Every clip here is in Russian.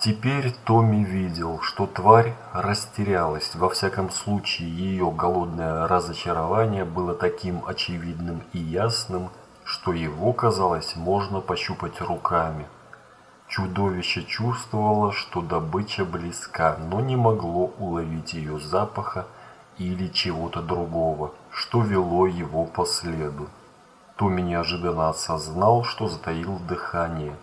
Теперь Томми видел, что тварь растерялась. Во всяком случае, ее голодное разочарование было таким очевидным и ясным, что его, казалось, можно пощупать руками. Чудовище чувствовало, что добыча близка, но не могло уловить ее запаха или чего-то другого, что вело его по следу. Томми неожиданно осознал, что затаил дыхание.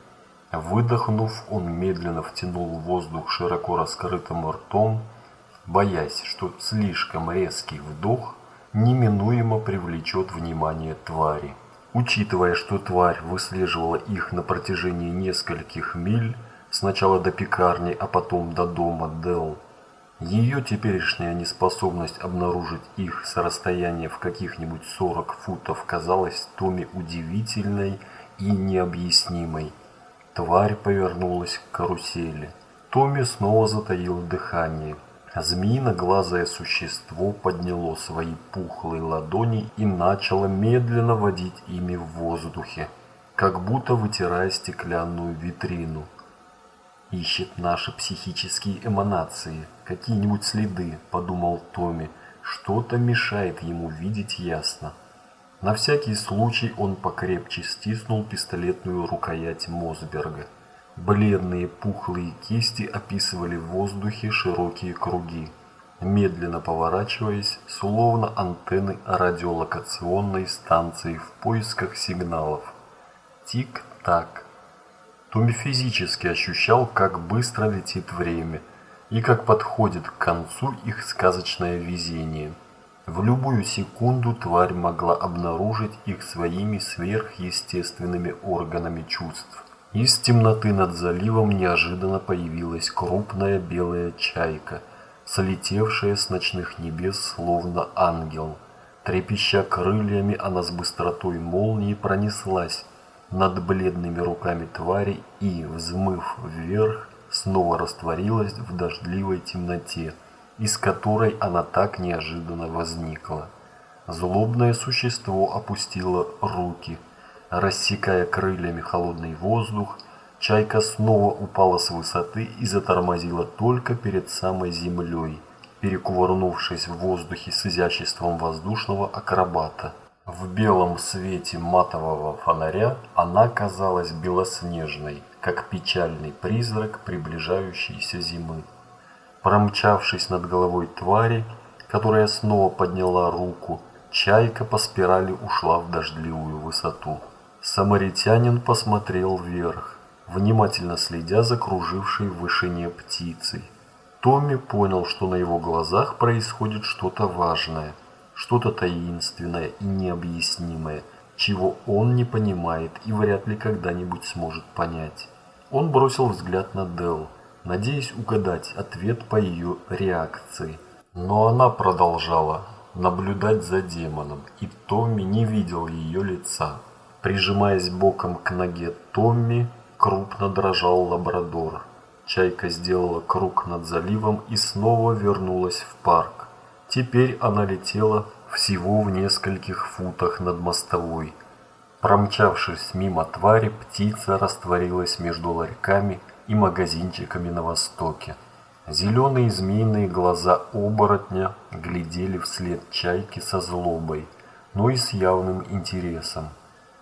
Выдохнув, он медленно втянул воздух широко раскрытым ртом, боясь, что слишком резкий вдох неминуемо привлечет внимание твари. Учитывая, что тварь выслеживала их на протяжении нескольких миль, сначала до пекарни, а потом до дома Дел, ее теперешняя неспособность обнаружить их с расстояния в каких-нибудь 40 футов казалась Томи удивительной и необъяснимой. Тварь повернулась к карусели. Томи снова затаил дыхание. Змеиноглазое существо подняло свои пухлые ладони и начало медленно водить ими в воздухе, как будто вытирая стеклянную витрину. «Ищет наши психические эманации, какие-нибудь следы», – подумал Томми. «Что-то мешает ему видеть ясно». На всякий случай он покрепче стиснул пистолетную рукоять Мосберга. Бледные пухлые кисти описывали в воздухе широкие круги, медленно поворачиваясь, словно антенны радиолокационной станции в поисках сигналов. Тик-так. Томми физически ощущал, как быстро летит время и как подходит к концу их сказочное везение. В любую секунду тварь могла обнаружить их своими сверхъестественными органами чувств. Из темноты над заливом неожиданно появилась крупная белая чайка, слетевшая с ночных небес словно ангел. Трепеща крыльями, она с быстротой молнии пронеслась над бледными руками твари и, взмыв вверх, снова растворилась в дождливой темноте, из которой она так неожиданно возникла. Злобное существо опустило руки – Рассекая крыльями холодный воздух, чайка снова упала с высоты и затормозила только перед самой землей, перекувырнувшись в воздухе с изяществом воздушного акробата. В белом свете матового фонаря она казалась белоснежной, как печальный призрак приближающейся зимы. Промчавшись над головой твари, которая снова подняла руку, чайка по спирали ушла в дождливую высоту. Самаритянин посмотрел вверх, внимательно следя за кружившей в вышине птицей. Томми понял, что на его глазах происходит что-то важное, что-то таинственное и необъяснимое, чего он не понимает и вряд ли когда-нибудь сможет понять. Он бросил взгляд на Дел, надеясь угадать ответ по ее реакции. Но она продолжала наблюдать за демоном, и Томми не видел ее лица. Прижимаясь боком к ноге Томми, крупно дрожал лабрадор. Чайка сделала круг над заливом и снова вернулась в парк. Теперь она летела всего в нескольких футах над мостовой. Промчавшись мимо твари, птица растворилась между ларьками и магазинчиками на востоке. Зеленые змеиные глаза оборотня глядели вслед чайки со злобой, но и с явным интересом.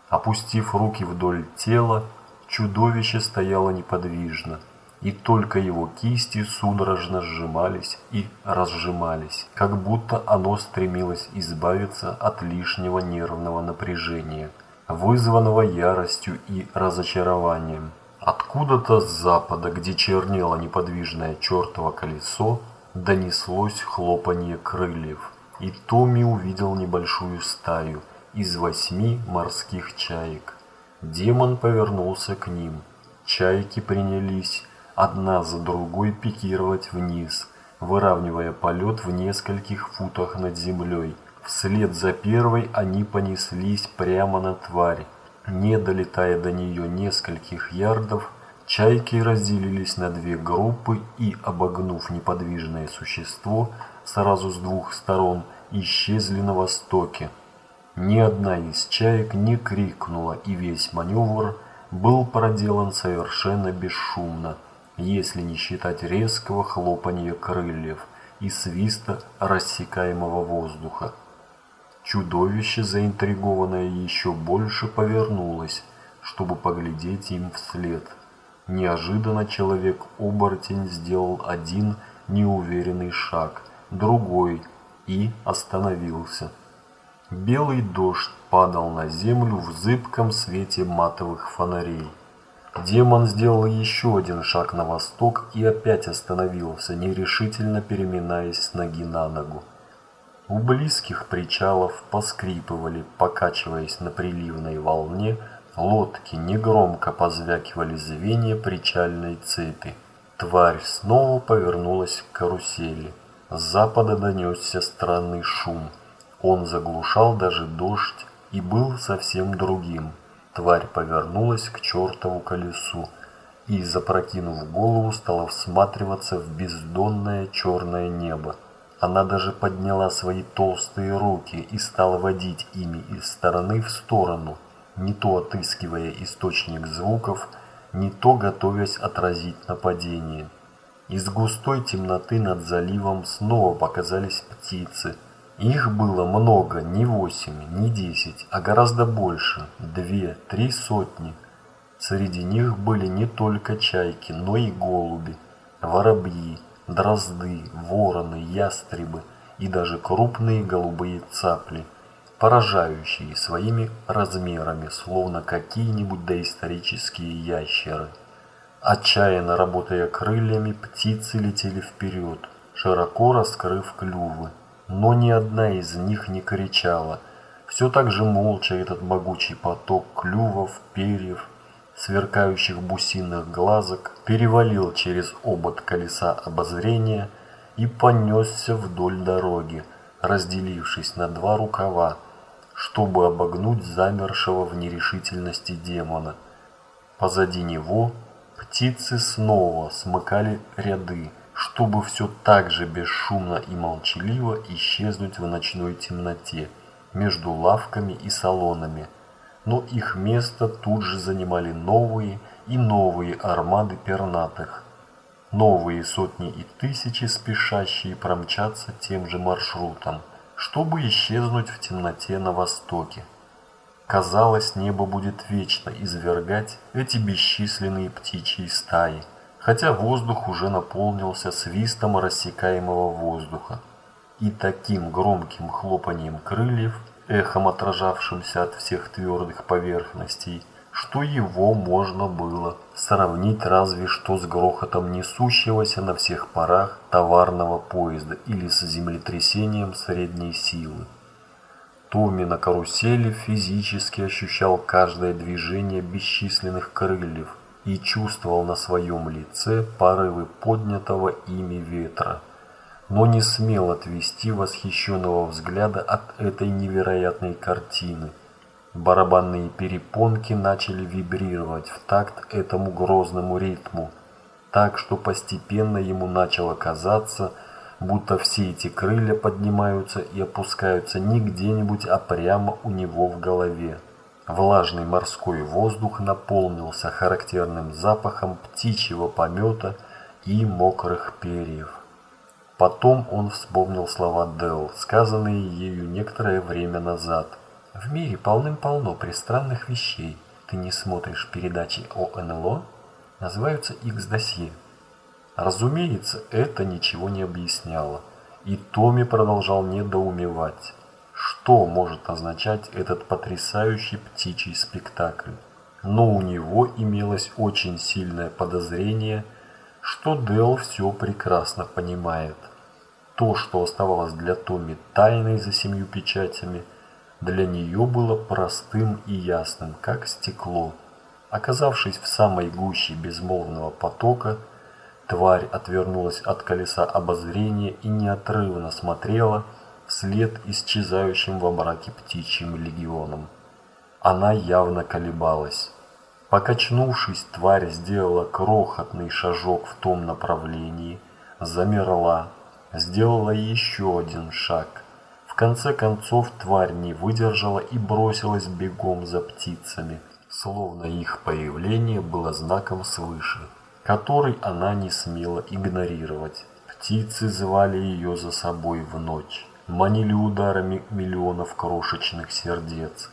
Опустив руки вдоль тела, чудовище стояло неподвижно, и только его кисти судорожно сжимались и разжимались, как будто оно стремилось избавиться от лишнего нервного напряжения, вызванного яростью и разочарованием. Откуда-то с запада, где чернело неподвижное чертово колесо, донеслось хлопанье крыльев, и Томми увидел небольшую стаю – из восьми морских чаек. Демон повернулся к ним. Чайки принялись одна за другой пикировать вниз, выравнивая полет в нескольких футах над землей. Вслед за первой они понеслись прямо на тварь. Не долетая до нее нескольких ярдов, чайки разделились на две группы и, обогнув неподвижное существо сразу с двух сторон, исчезли на востоке. Ни одна из чаек не крикнула, и весь маневр был проделан совершенно бесшумно. если не считать резкого хлопанья крыльев и свиста рассекаемого воздуха. Чудовище, заинтригованное еще больше, повернулось, чтобы поглядеть им вслед. Неожиданно человек-оборотень сделал один неуверенный шаг, другой и остановился. Белый дождь падал на землю в зыбком свете матовых фонарей. Демон сделал еще один шаг на восток и опять остановился, нерешительно переминаясь с ноги на ногу. У близких причалов поскрипывали, покачиваясь на приливной волне, лодки негромко позвякивали звенья причальной цепи. Тварь снова повернулась к карусели. С запада донесся странный шум. Он заглушал даже дождь и был совсем другим. Тварь повернулась к чертову колесу и, запрокинув голову, стала всматриваться в бездонное черное небо. Она даже подняла свои толстые руки и стала водить ими из стороны в сторону, не то отыскивая источник звуков, не то готовясь отразить нападение. Из густой темноты над заливом снова показались птицы. Их было много, не восемь, не десять, а гораздо больше, две, три сотни. Среди них были не только чайки, но и голуби, воробьи, дрозды, вороны, ястребы и даже крупные голубые цапли, поражающие своими размерами, словно какие-нибудь доисторические ящеры. Отчаянно работая крыльями, птицы летели вперед, широко раскрыв клювы, но ни одна из них не кричала. Все так же молча этот могучий поток клювов, перьев, сверкающих бусинных глазок, перевалил через обод колеса обозрения и понесся вдоль дороги, разделившись на два рукава, чтобы обогнуть замершего в нерешительности демона. Позади него птицы снова смыкали ряды, чтобы все так же бесшумно и молчаливо исчезнуть в ночной темноте между лавками и салонами – но их место тут же занимали новые и новые армады пернатых. Новые сотни и тысячи спешащие промчаться тем же маршрутом, чтобы исчезнуть в темноте на востоке. Казалось, небо будет вечно извергать эти бесчисленные птичьи стаи, хотя воздух уже наполнился свистом рассекаемого воздуха и таким громким хлопанием крыльев, эхом отражавшимся от всех твердых поверхностей, что его можно было сравнить разве что с грохотом несущегося на всех парах товарного поезда или с землетрясением средней силы. Томми на карусели физически ощущал каждое движение бесчисленных крыльев и чувствовал на своем лице порывы поднятого ими ветра но не смел отвести восхищенного взгляда от этой невероятной картины. Барабанные перепонки начали вибрировать в такт этому грозному ритму, так что постепенно ему начало казаться, будто все эти крылья поднимаются и опускаются не где-нибудь, а прямо у него в голове. Влажный морской воздух наполнился характерным запахом птичьего помета и мокрых перьев. Потом он вспомнил слова Дел, сказанные ею некоторое время назад. «В мире полным-полно пристранных вещей. Ты не смотришь передачи о НЛО? Называются X-досье». Разумеется, это ничего не объясняло. И Томми продолжал недоумевать. Что может означать этот потрясающий птичий спектакль? Но у него имелось очень сильное подозрение – что Дел все прекрасно понимает. То, что оставалось для Томми тайной за семью печатями, для нее было простым и ясным, как стекло. Оказавшись в самой гуще безмолвного потока, тварь отвернулась от колеса обозрения и неотрывно смотрела вслед исчезающим во мраке птичьим легионом. Она явно колебалась. Покачнувшись, тварь сделала крохотный шажок в том направлении, замерла, сделала еще один шаг. В конце концов тварь не выдержала и бросилась бегом за птицами, словно их появление было знаком свыше. который она не смела игнорировать. Птицы звали ее за собой в ночь, манили ударами миллионов крошечных сердец,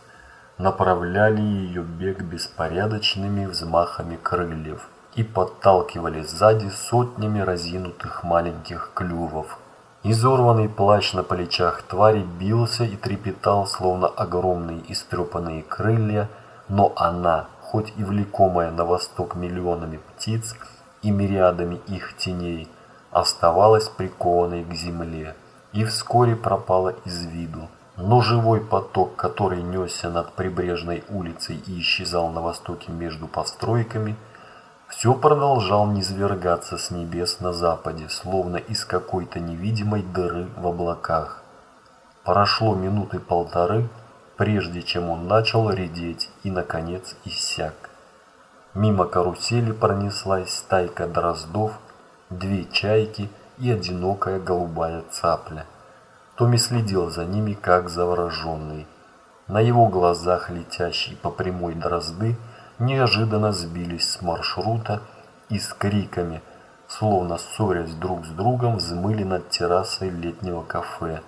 направляли ее бег беспорядочными взмахами крыльев и подталкивали сзади сотнями разинутых маленьких клювов. Изорванный плащ на плечах твари бился и трепетал, словно огромные истрепанные крылья, но она, хоть и влекомая на восток миллионами птиц и мириадами их теней, оставалась прикованной к земле и вскоре пропала из виду. Но живой поток, который несся над прибрежной улицей и исчезал на востоке между постройками, все продолжал низвергаться с небес на западе, словно из какой-то невидимой дыры в облаках. Прошло минуты полторы, прежде чем он начал редеть и, наконец, иссяк. Мимо карусели пронеслась стайка дроздов, две чайки и одинокая голубая цапля. Томми следил за ними, как завороженный. На его глазах летящие по прямой дрозды неожиданно сбились с маршрута и с криками, словно ссорясь друг с другом, взмыли над террасой летнего кафе.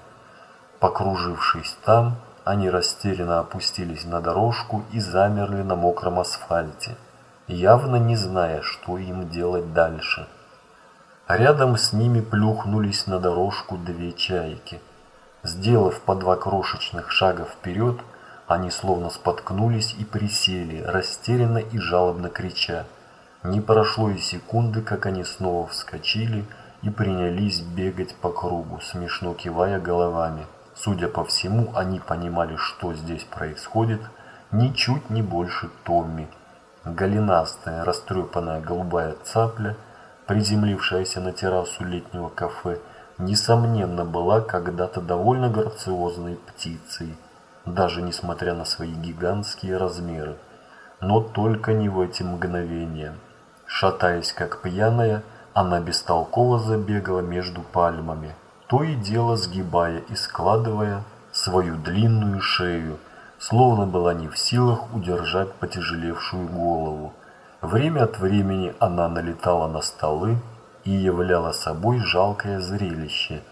Покружившись там, они растерянно опустились на дорожку и замерли на мокром асфальте, явно не зная, что им делать дальше. Рядом с ними плюхнулись на дорожку две чайки. Сделав по два крошечных шага вперед, они словно споткнулись и присели, растерянно и жалобно крича. Не прошло и секунды, как они снова вскочили и принялись бегать по кругу, смешно кивая головами. Судя по всему, они понимали, что здесь происходит, ничуть не больше Томми. Голенастая, растрепанная голубая цапля – приземлившаяся на террасу летнего кафе, несомненно была когда-то довольно грациозной птицей, даже несмотря на свои гигантские размеры. Но только не в эти мгновения. Шатаясь как пьяная, она бестолково забегала между пальмами, то и дело сгибая и складывая свою длинную шею, словно была не в силах удержать потяжелевшую голову. Время от времени она налетала на столы и являла собой жалкое зрелище.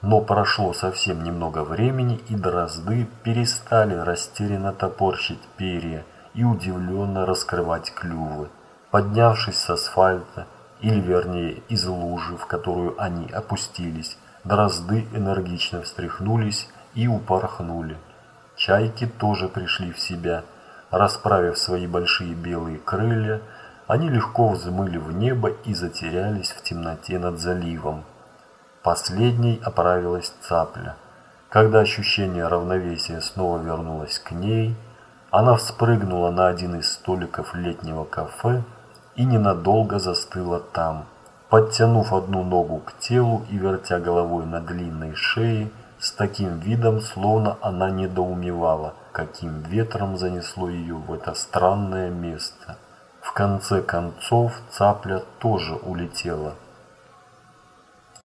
Но прошло совсем немного времени, и дрозды перестали растерянно топорщить перья и удивленно раскрывать клювы. Поднявшись с асфальта, или вернее из лужи, в которую они опустились, дрозды энергично встряхнулись и упорхнули. Чайки тоже пришли в себя – Расправив свои большие белые крылья, они легко взмыли в небо и затерялись в темноте над заливом. Последней оправилась цапля. Когда ощущение равновесия снова вернулось к ней, она вспрыгнула на один из столиков летнего кафе и ненадолго застыла там. Подтянув одну ногу к телу и вертя головой на длинной шее, с таким видом, словно она недоумевала, каким ветром занесло ее в это странное место. В конце концов цапля тоже улетела.